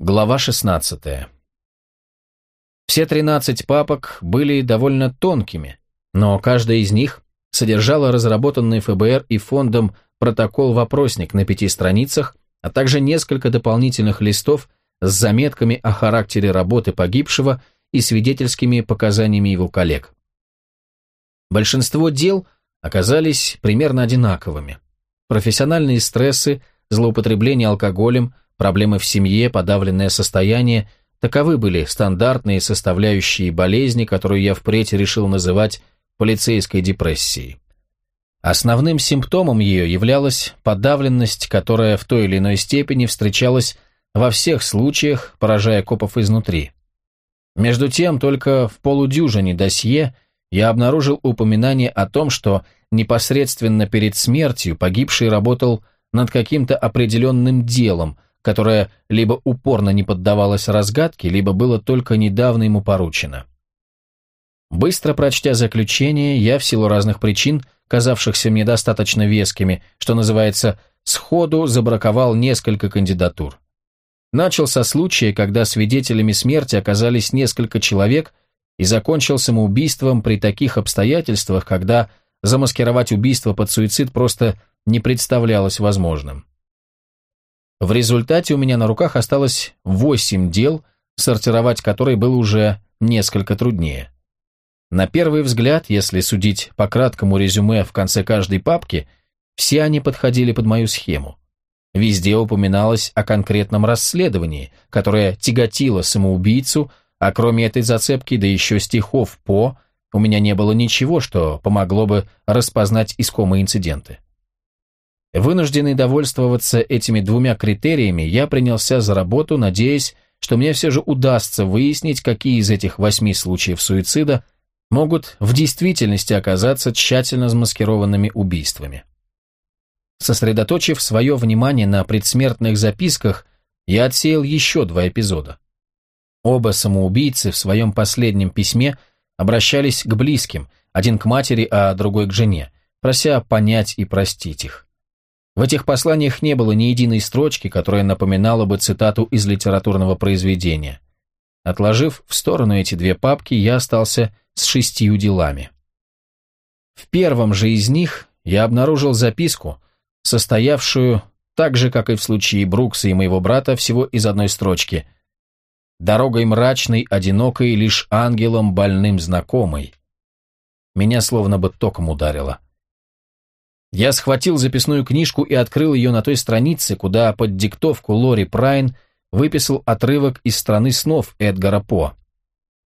Глава 16. Все 13 папок были довольно тонкими, но каждая из них содержала разработанный ФБР и фондом протокол-вопросник на пяти страницах, а также несколько дополнительных листов с заметками о характере работы погибшего и свидетельскими показаниями его коллег. Большинство дел оказались примерно одинаковыми. Профессиональные стрессы, злоупотребление алкоголем – проблемы в семье, подавленное состояние – таковы были стандартные составляющие болезни, которую я впредь решил называть полицейской депрессией. Основным симптомом ее являлась подавленность, которая в той или иной степени встречалась во всех случаях, поражая копов изнутри. Между тем, только в полудюжине досье я обнаружил упоминание о том, что непосредственно перед смертью погибший работал над каким-то определенным делом, которое либо упорно не поддавалось разгадке, либо было только недавно ему поручено. Быстро прочтя заключение, я в силу разных причин, казавшихся мне достаточно вескими, что называется, сходу забраковал несколько кандидатур. Начал со случая, когда свидетелями смерти оказались несколько человек, и закончил самоубийством при таких обстоятельствах, когда замаскировать убийство под суицид просто не представлялось возможным. В результате у меня на руках осталось восемь дел, сортировать которые было уже несколько труднее. На первый взгляд, если судить по краткому резюме в конце каждой папки, все они подходили под мою схему. Везде упоминалось о конкретном расследовании, которое тяготило самоубийцу, а кроме этой зацепки, да еще стихов по, у меня не было ничего, что помогло бы распознать искомые инциденты. Вынужденный довольствоваться этими двумя критериями, я принялся за работу, надеясь, что мне все же удастся выяснить, какие из этих восьми случаев суицида могут в действительности оказаться тщательно замаскированными убийствами. Сосредоточив свое внимание на предсмертных записках, я отсеял еще два эпизода. Оба самоубийцы в своем последнем письме обращались к близким, один к матери, а другой к жене, прося понять и простить их. В этих посланиях не было ни единой строчки, которая напоминала бы цитату из литературного произведения. Отложив в сторону эти две папки, я остался с шестью делами. В первом же из них я обнаружил записку, состоявшую, так же, как и в случае Брукса и моего брата, всего из одной строчки «Дорогой мрачной, одинокой, лишь ангелом больным знакомой». Меня словно бы током ударило. Я схватил записную книжку и открыл ее на той странице, куда под диктовку Лори Прайн выписал отрывок из «Страны снов» Эдгара По.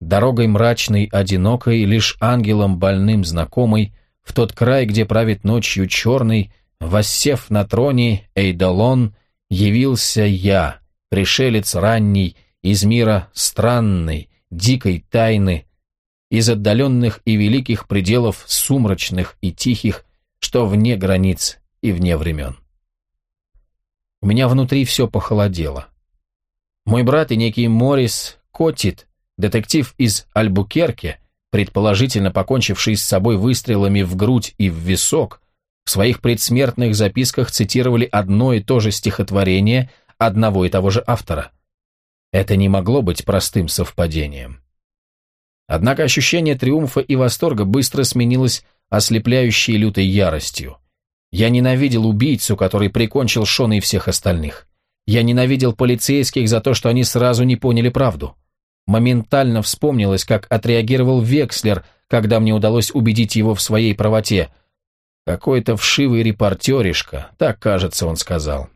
«Дорогой мрачной, одинокой, лишь ангелом больным знакомой, в тот край, где правит ночью черный, воссев на троне Эйдалон, явился я, пришелец ранний, из мира странной, дикой тайны, из отдаленных и великих пределов сумрачных и тихих, что вне границ и вне времен. У меня внутри все похолодело. Мой брат и некий Морис Котит, детектив из Альбукерке, предположительно покончивший с собой выстрелами в грудь и в висок, в своих предсмертных записках цитировали одно и то же стихотворение одного и того же автора. Это не могло быть простым совпадением. Однако ощущение триумфа и восторга быстро сменилось ослепляющей лютой яростью. Я ненавидел убийцу, который прикончил Шона и всех остальных. Я ненавидел полицейских за то, что они сразу не поняли правду. Моментально вспомнилось, как отреагировал Векслер, когда мне удалось убедить его в своей правоте. Какой-то вшивый репортеришка, так, кажется, он сказал.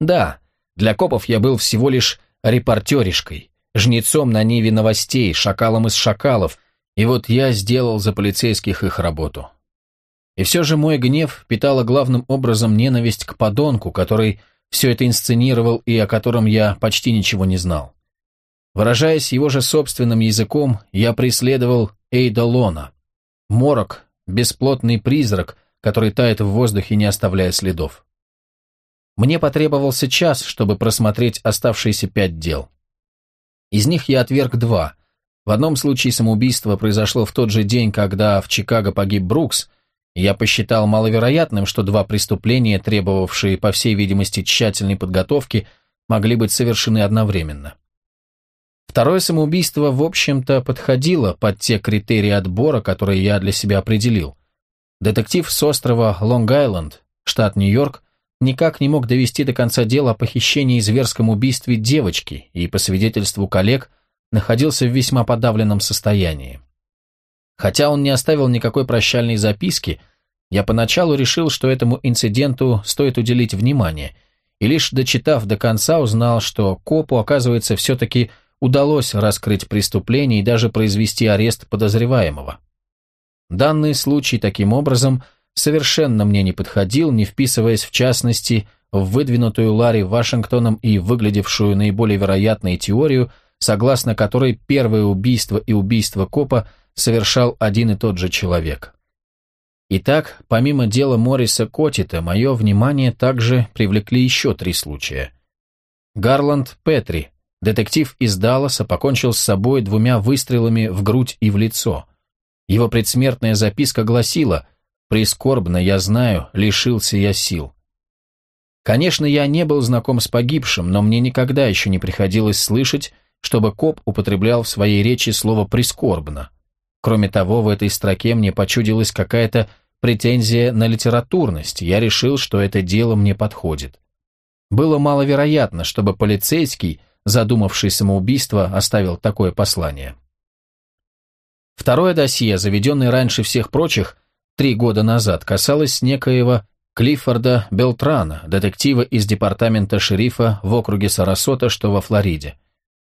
Да, для копов я был всего лишь репортеришкой, жнецом на ниве новостей, шакалом из шакалов, и вот я сделал за полицейских их работу. И все же мой гнев питала главным образом ненависть к подонку, который все это инсценировал и о котором я почти ничего не знал. Выражаясь его же собственным языком, я преследовал Эйдолона, морок, бесплотный призрак, который тает в воздухе, не оставляя следов. Мне потребовался час, чтобы просмотреть оставшиеся пять дел. Из них я отверг два, в одном случае самоубийство произошло в тот же день, когда в Чикаго погиб Брукс, и я посчитал маловероятным, что два преступления, требовавшие, по всей видимости, тщательной подготовки, могли быть совершены одновременно. Второе самоубийство, в общем-то, подходило под те критерии отбора, которые я для себя определил. Детектив с острова Лонг-Айленд, штат Нью-Йорк, никак не мог довести до конца дело о похищении и зверском убийстве девочки и, по свидетельству коллег, находился в весьма подавленном состоянии. Хотя он не оставил никакой прощальной записки, я поначалу решил, что этому инциденту стоит уделить внимание, и лишь дочитав до конца, узнал, что копу, оказывается, все-таки удалось раскрыть преступление и даже произвести арест подозреваемого. Данный случай, таким образом, совершенно мне не подходил, не вписываясь в частности в выдвинутую Ларри Вашингтоном и выглядевшую наиболее вероятной теорию, согласно которой первое убийство и убийство копа совершал один и тот же человек. Итак, помимо дела Морриса Котита, мое внимание также привлекли еще три случая. Гарланд Петри, детектив из Далласа, покончил с собой двумя выстрелами в грудь и в лицо. Его предсмертная записка гласила «Прискорбно, я знаю, лишился я сил». Конечно, я не был знаком с погибшим, но мне никогда еще не приходилось слышать, чтобы коп употреблял в своей речи слово «прискорбно». Кроме того, в этой строке мне почудилась какая-то претензия на литературность, я решил, что это дело мне подходит. Было маловероятно, чтобы полицейский, задумавший самоубийство, оставил такое послание. Второе досье, заведенное раньше всех прочих, три года назад, касалось некоего Клиффорда Белтрана, детектива из департамента шерифа в округе Сарасота, что во Флориде.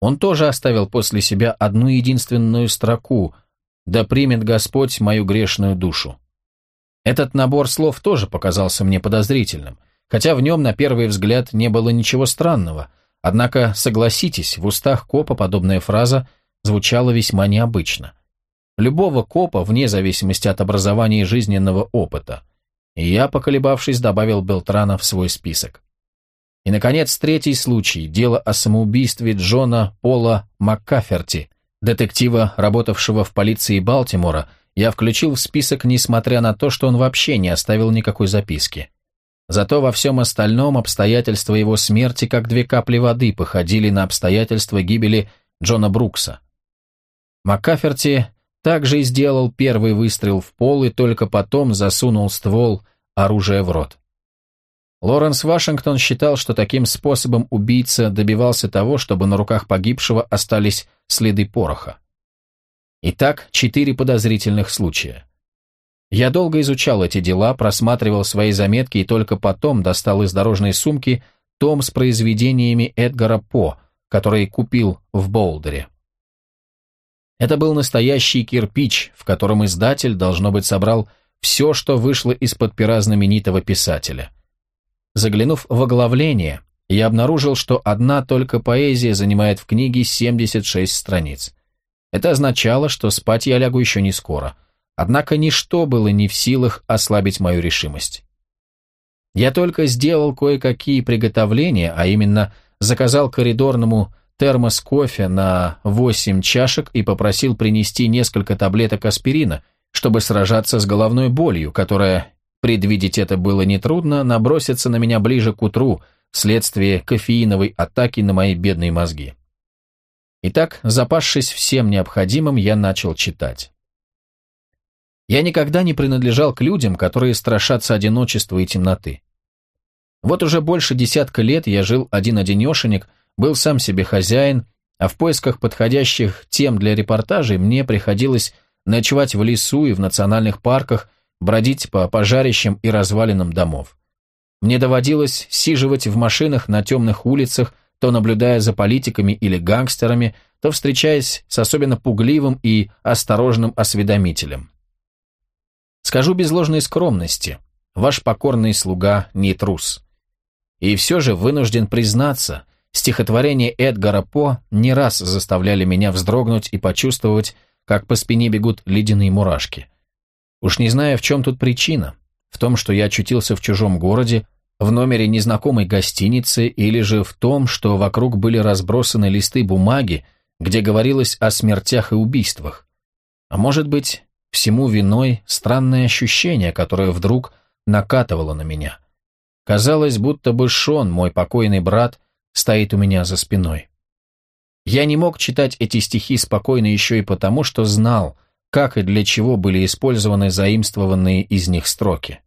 Он тоже оставил после себя одну единственную строку – да примет Господь мою грешную душу. Этот набор слов тоже показался мне подозрительным, хотя в нем на первый взгляд не было ничего странного, однако, согласитесь, в устах копа подобная фраза звучала весьма необычно. Любого копа, вне зависимости от образования и жизненного опыта. И я, поколебавшись, добавил Белтрана в свой список. И, наконец, третий случай – дело о самоубийстве Джона Пола Маккаферти – Детектива, работавшего в полиции Балтимора, я включил в список, несмотря на то, что он вообще не оставил никакой записки. Зато во всем остальном обстоятельства его смерти, как две капли воды, походили на обстоятельства гибели Джона Брукса. Маккаферти также сделал первый выстрел в пол и только потом засунул ствол оружия в рот. Лоренс Вашингтон считал, что таким способом убийца добивался того, чтобы на руках погибшего остались следы пороха. Итак, четыре подозрительных случая. Я долго изучал эти дела, просматривал свои заметки и только потом достал из дорожной сумки том с произведениями Эдгара По, который купил в Болдере. Это был настоящий кирпич, в котором издатель, должно быть, собрал все, что вышло из-под пера знаменитого писателя – Заглянув в оглавление, я обнаружил, что одна только поэзия занимает в книге 76 страниц. Это означало, что спать я лягу еще не скоро. Однако ничто было не в силах ослабить мою решимость. Я только сделал кое-какие приготовления, а именно заказал коридорному термос кофе на 8 чашек и попросил принести несколько таблеток аспирина, чтобы сражаться с головной болью, которая Предвидеть это было нетрудно, наброситься на меня ближе к утру вследствие кофеиновой атаки на мои бедные мозги. Итак, запасшись всем необходимым, я начал читать. Я никогда не принадлежал к людям, которые страшатся одиночества и темноты. Вот уже больше десятка лет я жил один-одинешенек, был сам себе хозяин, а в поисках подходящих тем для репортажей мне приходилось ночевать в лесу и в национальных парках, бродить по пожарищам и развалинам домов. Мне доводилось сиживать в машинах на темных улицах, то наблюдая за политиками или гангстерами, то встречаясь с особенно пугливым и осторожным осведомителем. Скажу без ложной скромности, ваш покорный слуга не трус. И все же вынужден признаться, стихотворения Эдгара По не раз заставляли меня вздрогнуть и почувствовать, как по спине бегут ледяные мурашки – Уж не знаю, в чем тут причина. В том, что я очутился в чужом городе, в номере незнакомой гостиницы, или же в том, что вокруг были разбросаны листы бумаги, где говорилось о смертях и убийствах. А может быть, всему виной странное ощущение, которое вдруг накатывало на меня. Казалось, будто бы Шон, мой покойный брат, стоит у меня за спиной. Я не мог читать эти стихи спокойно еще и потому, что знал, как и для чего были использованы заимствованные из них строки.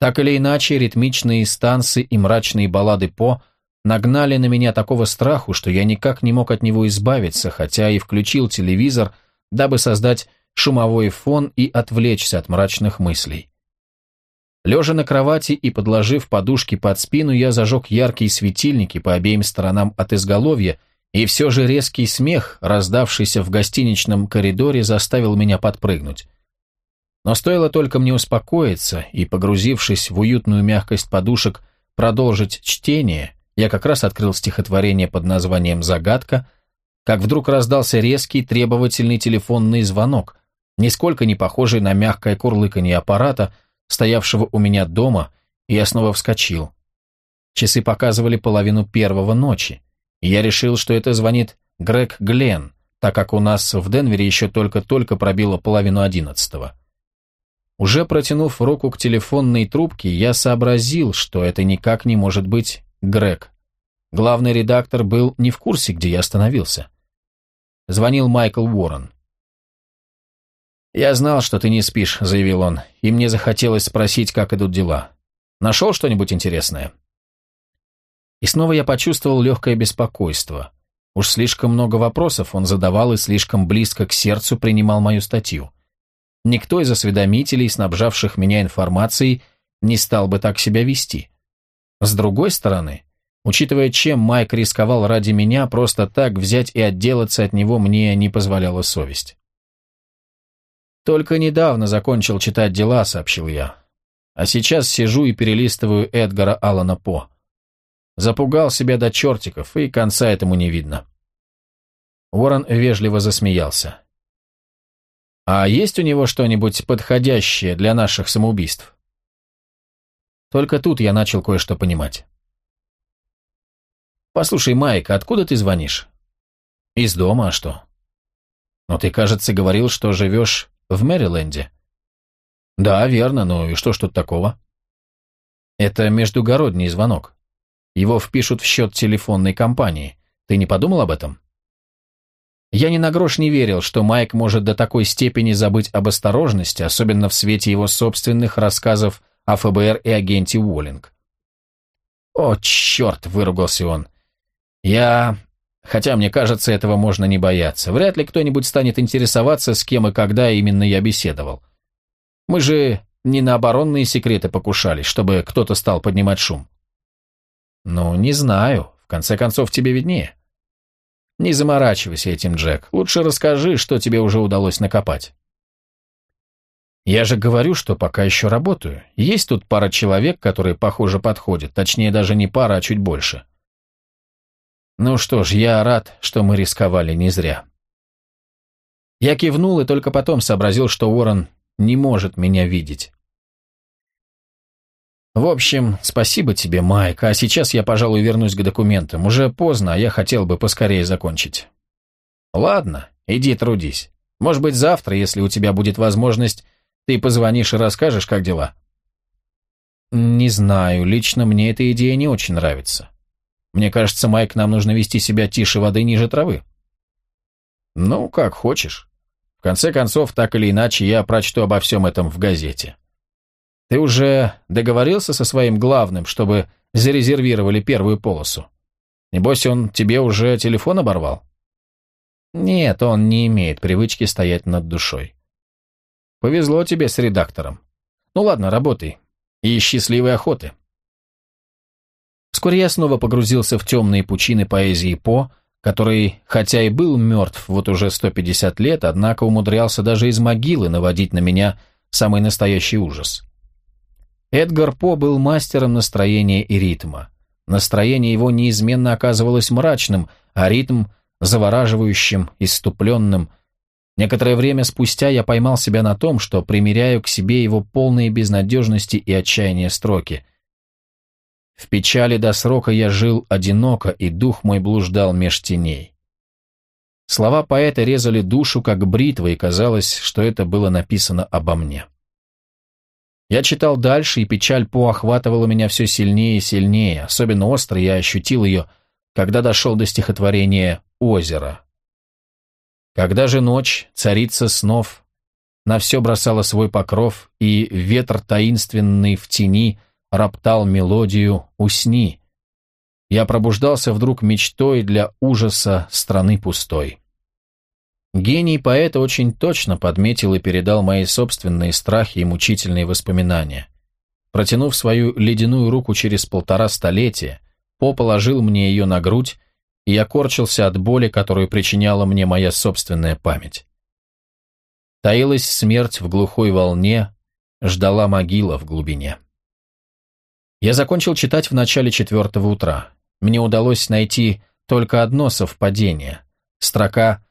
Так или иначе, ритмичные станцы и мрачные баллады По нагнали на меня такого страху, что я никак не мог от него избавиться, хотя и включил телевизор, дабы создать шумовой фон и отвлечься от мрачных мыслей. Лежа на кровати и подложив подушки под спину, я зажег яркие светильники по обеим сторонам от изголовья, и все же резкий смех, раздавшийся в гостиничном коридоре, заставил меня подпрыгнуть. Но стоило только мне успокоиться и, погрузившись в уютную мягкость подушек, продолжить чтение, я как раз открыл стихотворение под названием «Загадка», как вдруг раздался резкий требовательный телефонный звонок, нисколько не похожий на мягкое курлыканье аппарата, стоявшего у меня дома, и я снова вскочил. Часы показывали половину первого ночи, я решил, что это звонит Грег Гленн, так как у нас в Денвере еще только-только пробило половину одиннадцатого. Уже протянув руку к телефонной трубке, я сообразил, что это никак не может быть Грег. Главный редактор был не в курсе, где я остановился. Звонил Майкл Уоррен. «Я знал, что ты не спишь», — заявил он, «и мне захотелось спросить, как идут дела. Нашел что-нибудь интересное?» И снова я почувствовал легкое беспокойство. Уж слишком много вопросов он задавал и слишком близко к сердцу принимал мою статью. Никто из осведомителей, снабжавших меня информацией, не стал бы так себя вести. С другой стороны, учитывая, чем Майк рисковал ради меня, просто так взять и отделаться от него мне не позволяла совесть. «Только недавно закончил читать дела», — сообщил я. «А сейчас сижу и перелистываю Эдгара Аллана По. Запугал себя до чертиков, и конца этому не видно». Уоррен вежливо засмеялся. «А есть у него что-нибудь подходящее для наших самоубийств?» Только тут я начал кое-что понимать. «Послушай, Майк, откуда ты звонишь?» «Из дома, а что?» «Но ты, кажется, говорил, что живешь в Мэриленде». «Да, верно, ну и что ж тут такого?» «Это междугородний звонок. Его впишут в счет телефонной компании. Ты не подумал об этом?» Я ни на грош не верил, что Майк может до такой степени забыть об осторожности, особенно в свете его собственных рассказов о ФБР и агенте Уоллинг. «О, черт!» — выругался он. «Я... Хотя, мне кажется, этого можно не бояться. Вряд ли кто-нибудь станет интересоваться, с кем и когда именно я беседовал. Мы же не на оборонные секреты покушались, чтобы кто-то стал поднимать шум». «Ну, не знаю. В конце концов, тебе виднее». Не заморачивайся этим, Джек. Лучше расскажи, что тебе уже удалось накопать. Я же говорю, что пока еще работаю. Есть тут пара человек, которые, похоже, подходят. Точнее, даже не пара, а чуть больше. Ну что ж, я рад, что мы рисковали не зря. Я кивнул и только потом сообразил, что Уоррен не может меня видеть. В общем, спасибо тебе, Майк, а сейчас я, пожалуй, вернусь к документам. Уже поздно, а я хотел бы поскорее закончить. Ладно, иди трудись. Может быть, завтра, если у тебя будет возможность, ты позвонишь и расскажешь, как дела? Не знаю, лично мне эта идея не очень нравится. Мне кажется, Майк, нам нужно вести себя тише воды ниже травы. Ну, как хочешь. В конце концов, так или иначе, я прочту обо всем этом в газете. Ты уже договорился со своим главным, чтобы зарезервировали первую полосу? Небось, он тебе уже телефон оборвал? Нет, он не имеет привычки стоять над душой. Повезло тебе с редактором. Ну ладно, работай. И счастливой охоты. Вскоре я снова погрузился в темные пучины поэзии По, который, хотя и был мертв вот уже 150 лет, однако умудрялся даже из могилы наводить на меня самый настоящий ужас. Эдгар По был мастером настроения и ритма. Настроение его неизменно оказывалось мрачным, а ритм – завораживающим, иступленным. Некоторое время спустя я поймал себя на том, что примеряю к себе его полные безнадежности и отчаяния строки. В печали до срока я жил одиноко, и дух мой блуждал меж теней. Слова поэта резали душу, как бритва, и казалось, что это было написано обо мне. Я читал дальше, и печаль По охватывала меня все сильнее и сильнее. Особенно остро я ощутил ее когда дошел до стихотворения «Озеро». Когда же ночь, царица снов, на все бросала свой покров, и ветер таинственный в тени роптал мелодию «Усни». Я пробуждался вдруг мечтой для ужаса страны пустой. Гений поэта очень точно подметил и передал мои собственные страхи и мучительные воспоминания. Протянув свою ледяную руку через полтора столетия, По положил мне ее на грудь, и я корчился от боли, которую причиняла мне моя собственная память. Таилась смерть в глухой волне, ждала могила в глубине. Я закончил читать в начале четвертого утра. Мне удалось найти только одно совпадение. Строка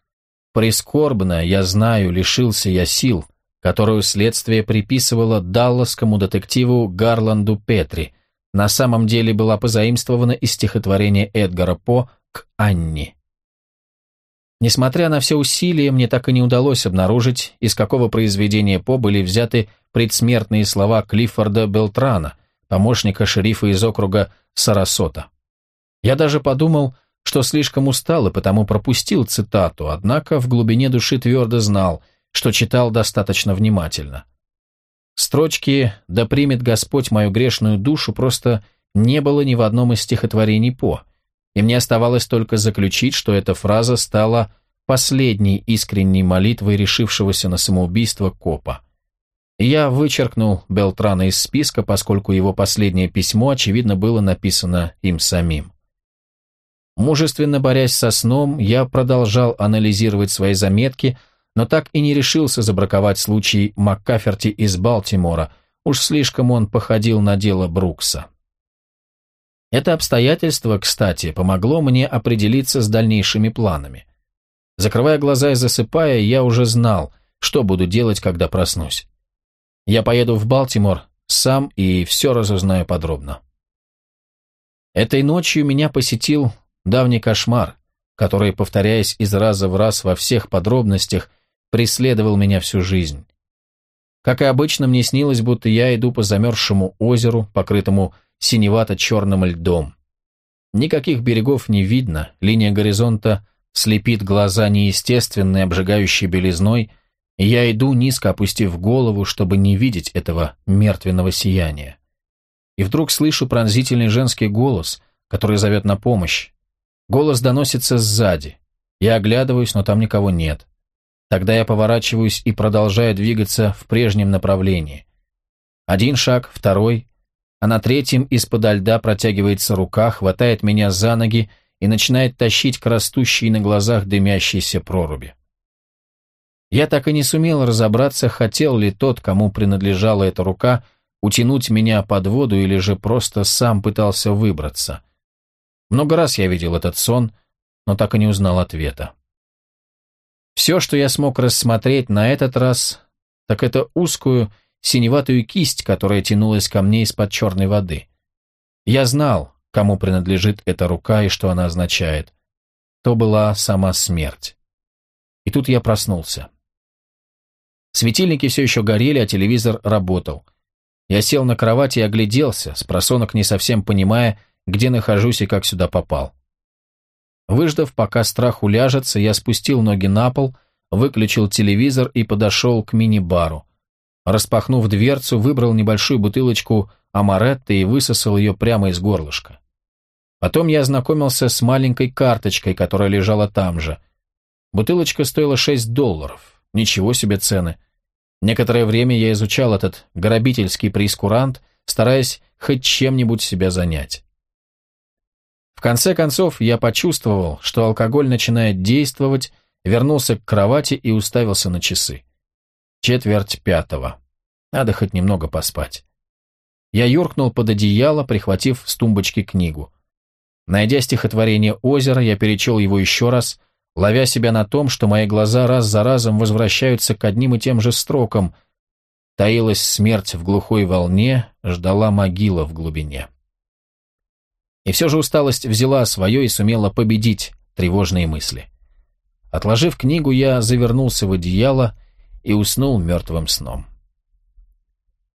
«Прискорбно, я знаю, лишился я сил», которую следствие приписывало далласскому детективу Гарланду Петри, на самом деле была позаимствована из стихотворения Эдгара По «К Анни». Несмотря на все усилия, мне так и не удалось обнаружить, из какого произведения По были взяты предсмертные слова Клиффорда Белтрана, помощника шерифа из округа Сарасота. Я даже подумал, что слишком устал и потому пропустил цитату, однако в глубине души твердо знал, что читал достаточно внимательно. Строчки «Да примет Господь мою грешную душу» просто не было ни в одном из стихотворений По – и мне оставалось только заключить, что эта фраза стала последней искренней молитвой решившегося на самоубийство копа. Я вычеркнул Белтрана из списка, поскольку его последнее письмо, очевидно, было написано им самим. Мужественно борясь со сном, я продолжал анализировать свои заметки, но так и не решился забраковать случай Маккаферти из Балтимора, уж слишком он походил на дело Брукса. Это обстоятельство, кстати, помогло мне определиться с дальнейшими планами. Закрывая глаза и засыпая, я уже знал, что буду делать, когда проснусь. Я поеду в Балтимор сам и все разузнаю подробно. Этой ночью меня посетил давний кошмар, который, повторяясь из раза в раз во всех подробностях, преследовал меня всю жизнь. Как и обычно, мне снилось, будто я иду по замерзшему озеру, покрытому синевато-черным льдом. Никаких берегов не видно, линия горизонта слепит глаза неестественной обжигающей белизной, и я иду, низко опустив голову, чтобы не видеть этого мертвенного сияния. И вдруг слышу пронзительный женский голос, который зовет на помощь. Голос доносится сзади. Я оглядываюсь, но там никого нет. Тогда я поворачиваюсь и продолжаю двигаться в прежнем направлении. Один шаг, второй, а на третьем из-подо льда протягивается рука, хватает меня за ноги и начинает тащить к растущей на глазах дымящейся проруби. Я так и не сумел разобраться, хотел ли тот, кому принадлежала эта рука, утянуть меня под воду или же просто сам пытался выбраться. Много раз я видел этот сон, но так и не узнал ответа. Все, что я смог рассмотреть на этот раз, так это узкую, синеватую кисть, которая тянулась ко мне из-под черной воды. Я знал, кому принадлежит эта рука и что она означает. То была сама смерть. И тут я проснулся. Светильники все еще горели, а телевизор работал. Я сел на кровати и огляделся, с просонок не совсем понимая, где нахожусь и как сюда попал. Выждав, пока страх уляжется, я спустил ноги на пол, выключил телевизор и подошел к мини-бару. Распахнув дверцу, выбрал небольшую бутылочку амаретто и высосал ее прямо из горлышка. Потом я ознакомился с маленькой карточкой, которая лежала там же. Бутылочка стоила 6 долларов. Ничего себе цены. Некоторое время я изучал этот грабительский прескурант, стараясь хоть чем-нибудь себя занять. В конце концов, я почувствовал, что алкоголь начинает действовать, вернулся к кровати и уставился на часы. Четверть пятого. Надо хоть немного поспать. Я юркнул под одеяло, прихватив с тумбочки книгу. Найдя стихотворение «Озеро», я перечел его еще раз, ловя себя на том, что мои глаза раз за разом возвращаются к одним и тем же строкам. Таилась смерть в глухой волне, ждала могила в глубине. И все же усталость взяла свое и сумела победить тревожные мысли. Отложив книгу, я завернулся в одеяло и уснул мертвым сном.